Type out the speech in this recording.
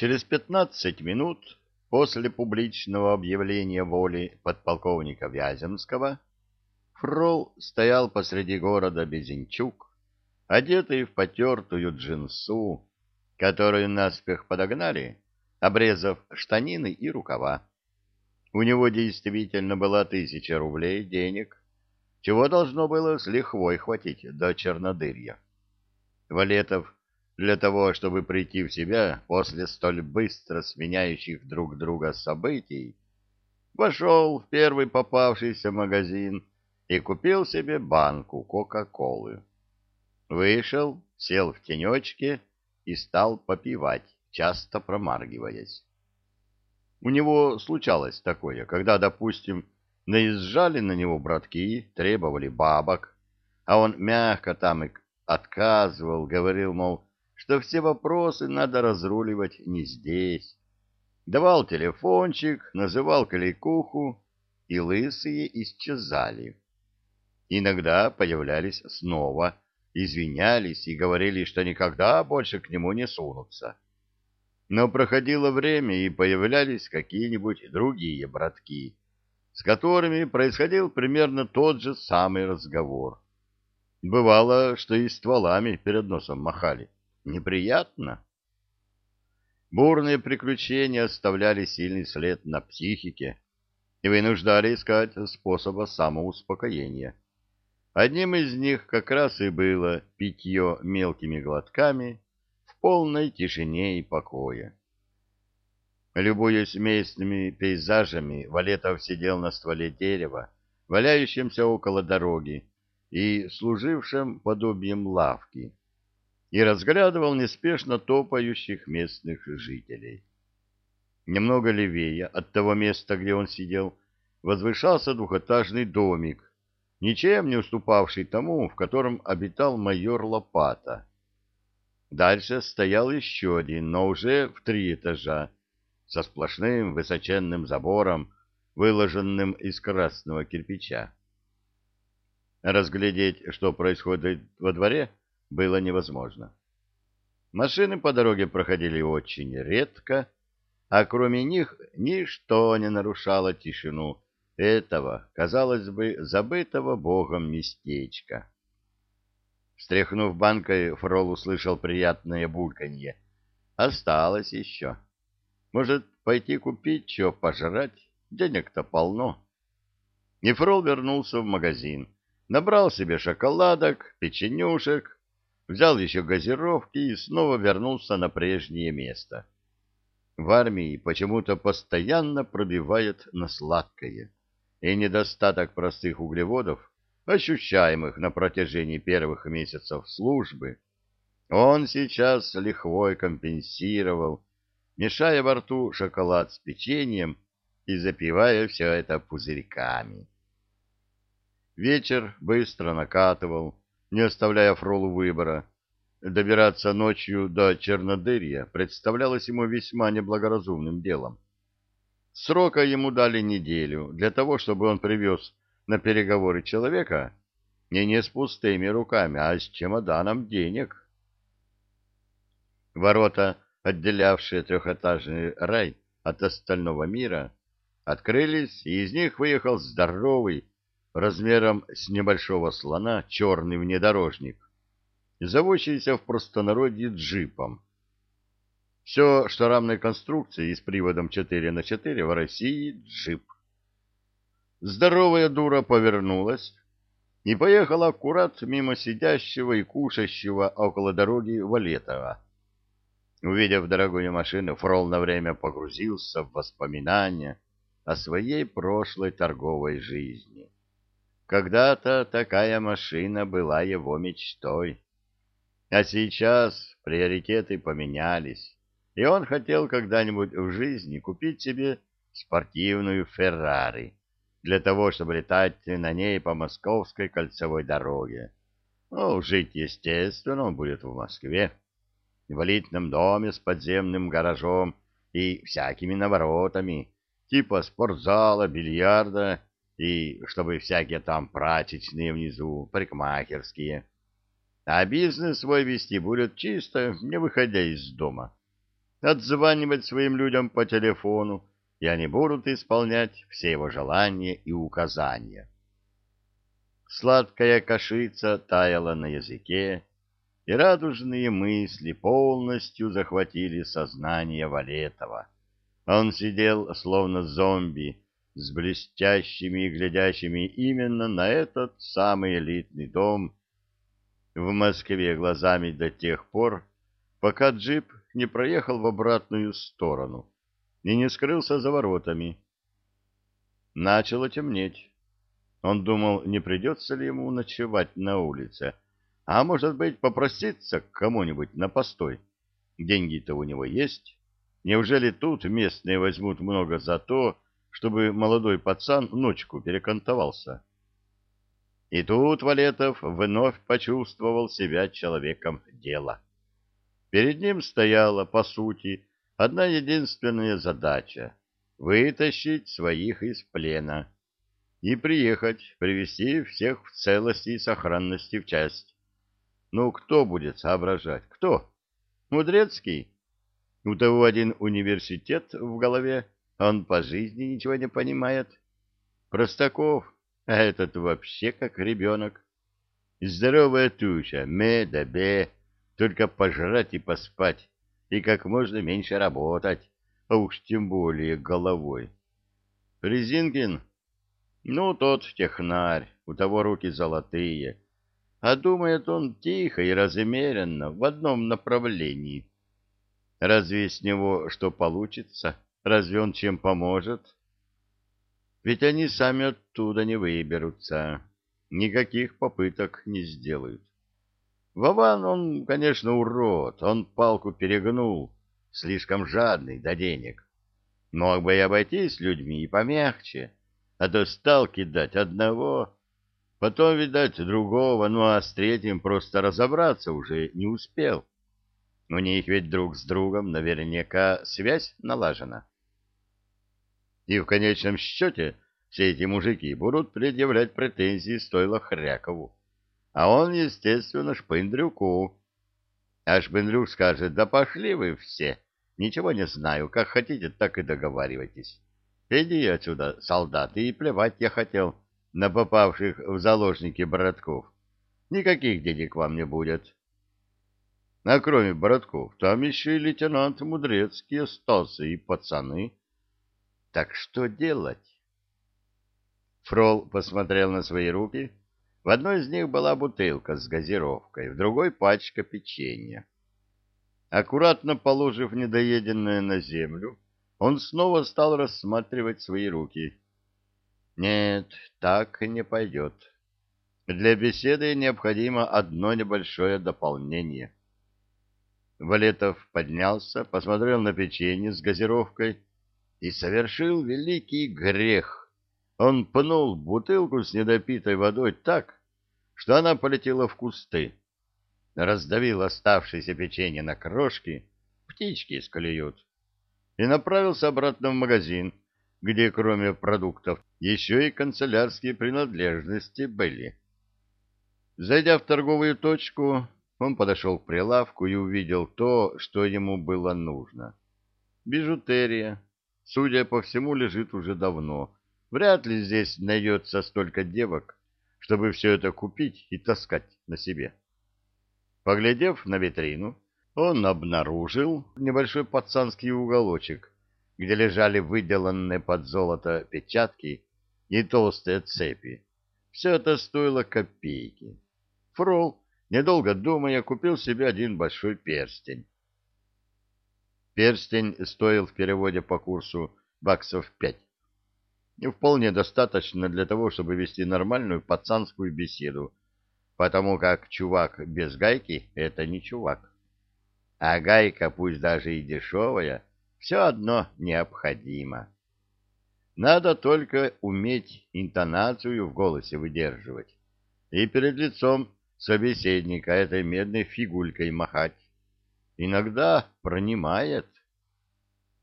Через пятнадцать минут после публичного объявления воли подполковника Вяземского Фрол стоял посреди города Безенчук, одетый в потертую джинсу, которую наспех подогнали, обрезав штанины и рукава. У него действительно была тысяча рублей денег, чего должно было с лихвой хватить до чернодырья. Валетов для того, чтобы прийти в себя после столь быстро сменяющих друг друга событий, вошел в первый попавшийся магазин и купил себе банку Кока-Колы. Вышел, сел в тенечке и стал попивать, часто промаргиваясь. У него случалось такое, когда, допустим, наезжали на него братки, требовали бабок, а он мягко там и отказывал, говорил, мол, что все вопросы надо разруливать не здесь. Давал телефончик, называл кликуху, и лысые исчезали. Иногда появлялись снова, извинялись и говорили, что никогда больше к нему не сунутся. Но проходило время, и появлялись какие-нибудь другие братки, с которыми происходил примерно тот же самый разговор. Бывало, что и стволами перед носом махали. Неприятно. Бурные приключения оставляли сильный след на психике и вынуждали искать способа самоуспокоения. Одним из них как раз и было питье мелкими глотками в полной тишине и покое. Любуясь местными пейзажами, Валетов сидел на стволе дерева, валяющемся около дороги и служившем подобием лавки и разглядывал неспешно топающих местных жителей. Немного левее от того места, где он сидел, возвышался двухэтажный домик, ничем не уступавший тому, в котором обитал майор Лопата. Дальше стоял еще один, но уже в три этажа, со сплошным высоченным забором, выложенным из красного кирпича. Разглядеть, что происходит во дворе, было невозможно. Машины по дороге проходили очень редко, а кроме них ничто не нарушало тишину этого, казалось бы, забытого богом местечка. Встряхнув банкой, Фрол услышал приятное бульканье. Осталось еще. Может, пойти купить что пожрать? Денег-то полно. И Фрол вернулся в магазин. Набрал себе шоколадок, печенюшек, взял еще газировки и снова вернулся на прежнее место. В армии почему-то постоянно пробивает на сладкое, и недостаток простых углеводов, ощущаемых на протяжении первых месяцев службы, он сейчас лихвой компенсировал, мешая во рту шоколад с печеньем и запивая все это пузырьками. Вечер быстро накатывал, не оставляя Фролу выбора. Добираться ночью до Чернодырья представлялось ему весьма неблагоразумным делом. Срока ему дали неделю для того, чтобы он привез на переговоры человека не не с пустыми руками, а с чемоданом денег. Ворота, отделявшие трехэтажный рай от остального мира, открылись, и из них выехал здоровый, размером с небольшого слона черный внедорожник, зовущийся в простонародье джипом. Все, что рамной конструкции с приводом 4 на 4 в России джип. Здоровая дура повернулась и поехала аккурат мимо сидящего и кушающего около дороги Валетова. Увидев дорогую машину, Фрол на время погрузился в воспоминания о своей прошлой торговой жизни. Когда-то такая машина была его мечтой. А сейчас приоритеты поменялись, и он хотел когда-нибудь в жизни купить себе спортивную Феррари для того, чтобы летать на ней по московской кольцевой дороге. Ну, жить, естественно, он будет в Москве, в элитном доме с подземным гаражом и всякими наворотами, типа спортзала, бильярда и чтобы всякие там прачечные внизу, парикмахерские. А бизнес свой вести будет чисто, не выходя из дома. отзванивать своим людям по телефону, и они будут исполнять все его желания и указания. Сладкая кашица таяла на языке, и радужные мысли полностью захватили сознание Валетова. Он сидел, словно зомби, с блестящими и глядящими именно на этот самый элитный дом в Москве глазами до тех пор, пока джип не проехал в обратную сторону и не скрылся за воротами. Начало темнеть. Он думал, не придется ли ему ночевать на улице, а может быть попроситься к кому-нибудь на постой. Деньги-то у него есть. Неужели тут местные возьмут много за то, чтобы молодой пацан ночку перекантовался? И тут Валетов вновь почувствовал себя человеком дела. Перед ним стояла, по сути, одна единственная задача — вытащить своих из плена и приехать, привести всех в целости и сохранности в часть. Ну, кто будет соображать? Кто? Мудрецкий? У того один университет в голове, он по жизни ничего не понимает. Простаков, а этот вообще как ребенок. Здоровая туча, ме да бе, только пожрать и поспать, и как можно меньше работать, а уж тем более головой. Резинкин? Ну, тот технарь, у того руки золотые, а думает он тихо и размеренно в одном направлении. Разве с него что получится? Разве он чем поможет? Ведь они сами оттуда не выберутся, никаких попыток не сделают. Вован, он, конечно, урод, он палку перегнул, слишком жадный до денег. Мог бы и обойтись людьми и помягче, а то стал кидать одного, потом, видать, другого, ну а с третьим просто разобраться уже не успел. У них ведь друг с другом наверняка связь налажена. И в конечном счете все эти мужики будут предъявлять претензии стоило Хрякову а он, естественно, Шпындрюку. А Шпындрюк скажет, да пошли вы все, ничего не знаю, как хотите, так и договаривайтесь. Иди отсюда, солдаты, и плевать я хотел на попавших в заложники братков. Никаких денег вам не будет. А кроме братков, там еще и лейтенант Мудрецкий остался, и пацаны. Так что делать? Фрол посмотрел на свои руки в одной из них была бутылка с газировкой, в другой — пачка печенья. Аккуратно положив недоеденное на землю, он снова стал рассматривать свои руки. Нет, так не пойдет. Для беседы необходимо одно небольшое дополнение. Валетов поднялся, посмотрел на печенье с газировкой и совершил великий грех он пнул бутылку с недопитой водой так, что она полетела в кусты, раздавил оставшееся печенье на крошки, птички склюют, и направился обратно в магазин, где кроме продуктов еще и канцелярские принадлежности были. Зайдя в торговую точку, он подошел к прилавку и увидел то, что ему было нужно. Бижутерия, судя по всему, лежит уже давно, Вряд ли здесь найдется столько девок, чтобы все это купить и таскать на себе. Поглядев на витрину, он обнаружил небольшой пацанский уголочек, где лежали выделанные под золото печатки и толстые цепи. Все это стоило копейки. Фрол, недолго думая, купил себе один большой перстень. Перстень стоил в переводе по курсу баксов пять вполне достаточно для того, чтобы вести нормальную пацанскую беседу, потому как чувак без гайки — это не чувак. А гайка, пусть даже и дешевая, все одно необходима. Надо только уметь интонацию в голосе выдерживать и перед лицом собеседника этой медной фигулькой махать. Иногда пронимает.